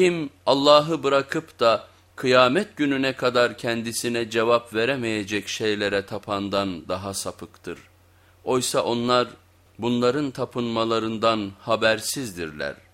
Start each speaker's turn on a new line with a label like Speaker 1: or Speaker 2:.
Speaker 1: Kim Allah'ı bırakıp da kıyamet gününe kadar kendisine cevap veremeyecek şeylere tapandan daha sapıktır. Oysa onlar bunların tapınmalarından habersizdirler.''